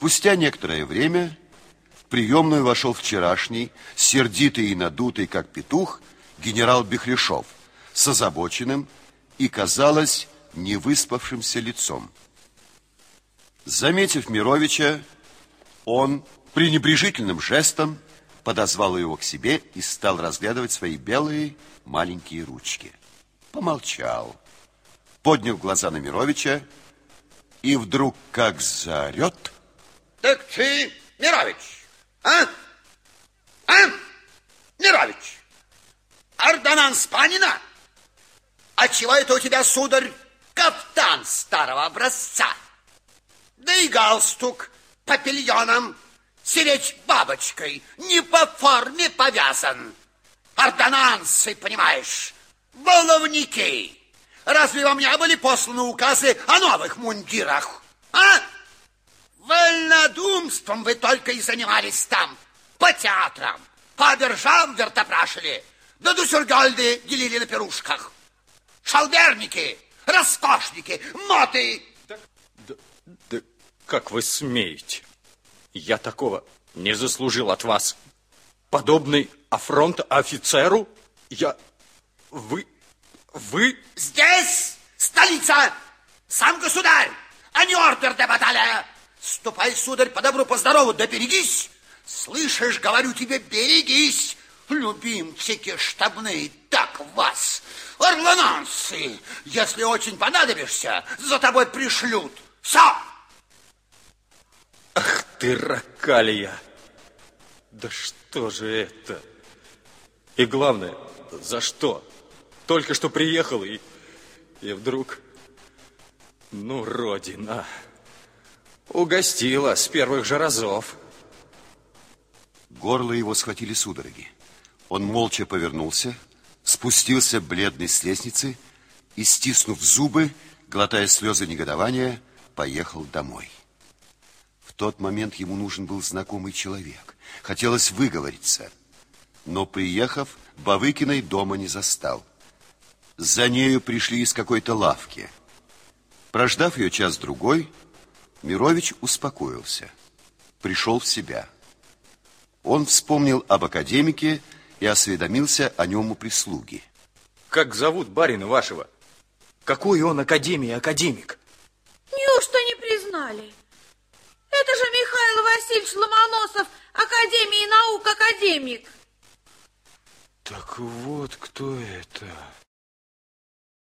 Спустя некоторое время в приемную вошел вчерашний, сердитый и надутый, как петух, генерал Бехрешов с озабоченным и, казалось, невыспавшимся лицом. Заметив Мировича, он пренебрежительным жестом подозвал его к себе и стал разглядывать свои белые маленькие ручки. Помолчал, поднял глаза на Мировича и вдруг как заорет. Так ты, Мирович, а? А? Мирович, ордонанс Панина? А чего это у тебя, сударь, кафтан старого образца? Да и галстук папильоном, сиречь бабочкой, не по форме повязан. Ордонансы, понимаешь, баловники. Разве вам не были посланы указы о новых мундирах? А? Вольнодумством вы только и занимались там. По театрам, по биржам вертопрашили, да дусюргольды делили на пирушках. Шалберники, роскошники, моты. Да, да, да как вы смеете? Я такого не заслужил от вас. Подобный афронт офицеру? Я... Вы... Вы... Здесь столица, сам государь, а не ордер де баталия. Ступай, сударь, по добру, по здорову, да берегись. Слышишь, говорю тебе, берегись. Любимчики штабные, так вас. Орлананцы, если очень понадобишься, за тобой пришлют. Все. Ах ты, ракалия. Да что же это? И главное, за что? Только что приехал и, и вдруг... Ну, родина, угостила с первых же разов. Горло его схватили судороги. Он молча повернулся, спустился бледный с лестницы и, стиснув зубы, глотая слезы негодования, поехал домой. В тот момент ему нужен был знакомый человек. Хотелось выговориться, но, приехав, Бавыкиной дома не застал. За нею пришли из какой-то лавки. Прождав ее час-другой, Мирович успокоился, пришел в себя. Он вспомнил об академике и осведомился о нем у прислуги. Как зовут барина вашего? Какой он академии академик? Неужто не признали? Это же Михаил Васильевич Ломоносов, Академии наук академик. Так вот кто это.